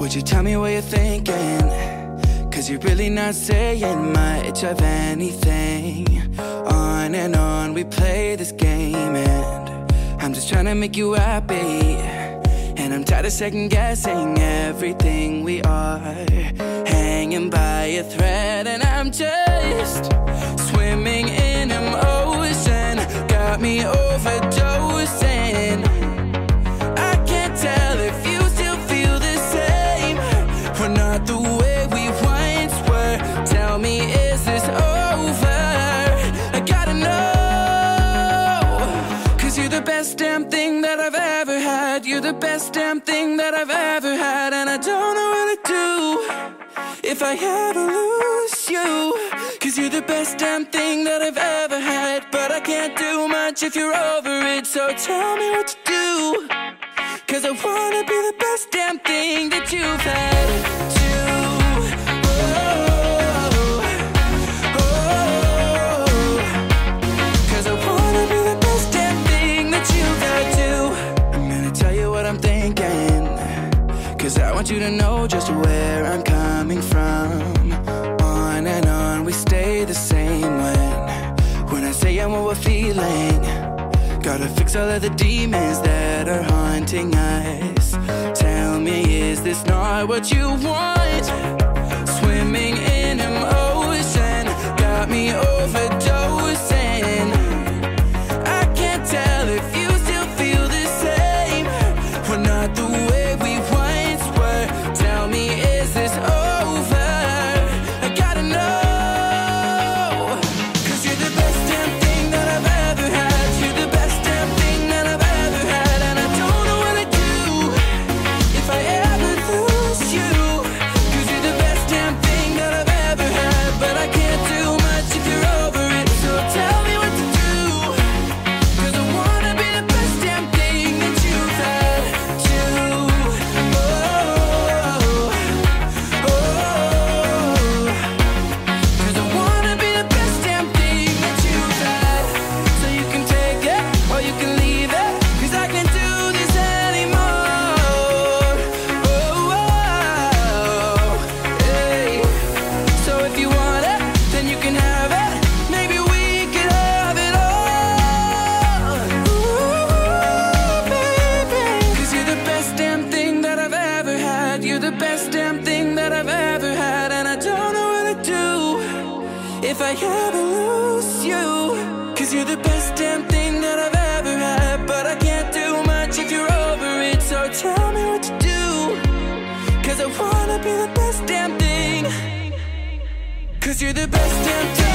Would you tell me what you're thinking? Cause you're really not saying much of anything. On and on, we play this game, and I'm just trying to make you happy. And I'm tired of second guessing everything we are. Hanging by a thread, and I'm just me, is this over? I gotta know. Cause you're the best damn thing that I've ever had. You're the best damn thing that I've ever had. And I don't know what to do if I ever lose you. Cause you're the best damn thing that I've ever had. But I can't do much if you're over it. So tell me what to do. Cause I wanna be the best damn thing that you've had you to know just where I'm coming from. On and on, we stay the same when when I say I'm what we're feeling. Gotta fix all of the demons that are haunting us. Tell me, is this not what you want? Best damn thing that I've ever had. And I don't know what to do if I ever lose you. Cause you're the best damn thing that I've ever had. But I can't do much if you're over it. So tell me what to do. Cause I wanna be the best damn thing. Cause you're the best damn thing.